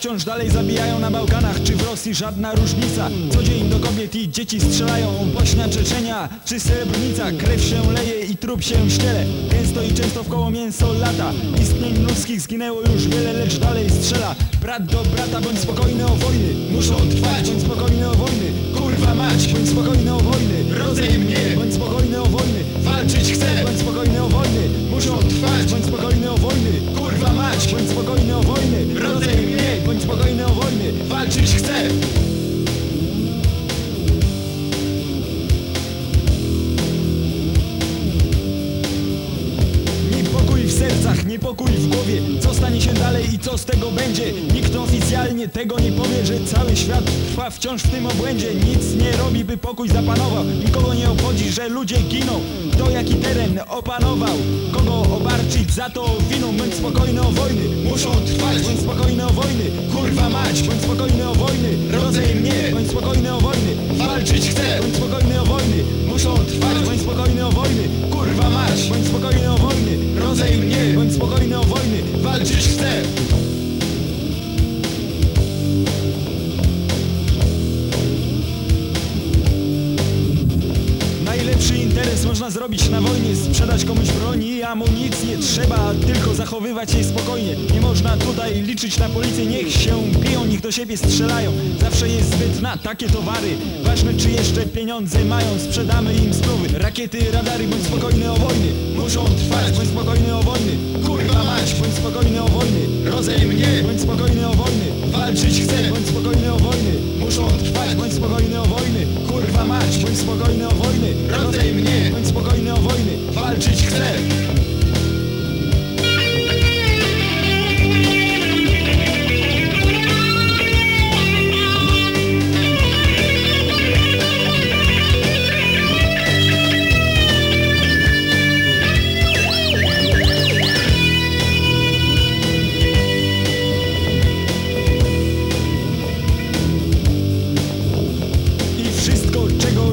wciąż dalej zabijają na Bałkanach Czy w Rosji żadna różnica. Co dzień do kobiet i dzieci strzelają Bośnia, Czeczenia czy Srebrenica. Krew się leje i trup się ściele. Gęsto i często w koło mięso lata. Istnień ludzkich zginęło już wiele, lecz dalej strzela. Brat do brata, bądź spokojny o wojny. Muszą trwać, bądź spokojny niepokój w głowie. Co stanie się dalej i co z tego będzie? Nikt oficjalnie tego nie powie Że cały świat trwa wciąż w tym obłędzie. Nic nie robi by pokój zapanował Nikogo nie obchodzi, że ludzie giną. Kto jaki teren opanował? Kogo obarczyć za to winą? Bądź spokojny o wojny. Muszą trwać, bądź spokojny o wojny. Kurwa mać, bądź spokojny o wojny. Rodzej mnie, bądź spokojny o wojny. Walczyć Najlepszy interes można zrobić na wojnie Sprzedać komuś broń i amunicję. Trzeba tylko zachowywać się spokojnie. Nie można tutaj liczyć na policję. Niech się biją, niech do siebie strzelają. Zawsze jest zbyt na takie towary. Ważne czy jeszcze pieniądze mają. Sprzedamy im sprówy Rakiety, radary, bądź spokojny o wojny. Muszą trwać, bądź spokojny o wojny. Kurwa mać, bądź spokojny o wojny. Rodzej mnie, bądź spokojny o wojny. Walczyć chcę, bądź spokojny o wojny. Muszą trwać, bądź spokojny o wojny spokojny o wojny. Rodzej mnie, bądź spokojny o wojny. Walczyć chcę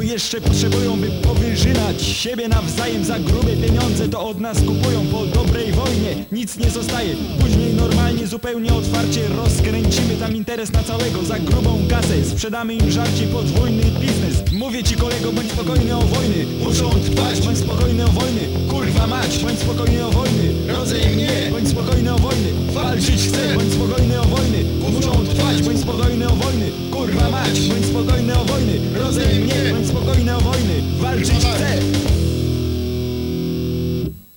jeszcze potrzebują, by powyżynać siebie nawzajem za grube pieniądze, to od nas kupują po dobrej wojnie. Nic nie zostaje. Później normalnie, zupełnie otwarcie rozkręcimy tam interes na całego za grubą kasę. Sprzedamy im żarcie podwójny biznes. Mówię ci kolego, bądź spokojny o wojny. Muszą trwać, bądź spokojny o wojny. Kurwa mać, bądź spokojny o wojny. Rodzej mnie, bądź spokojny o wojny. Walczyć chcę, bądź spokojny o wojny. Muszą trwać, bądź spokojny Kurwa mać, bądź spokojny o wojny! Rozej mnie, bądź spokojny o wojny! Walczyć chcę!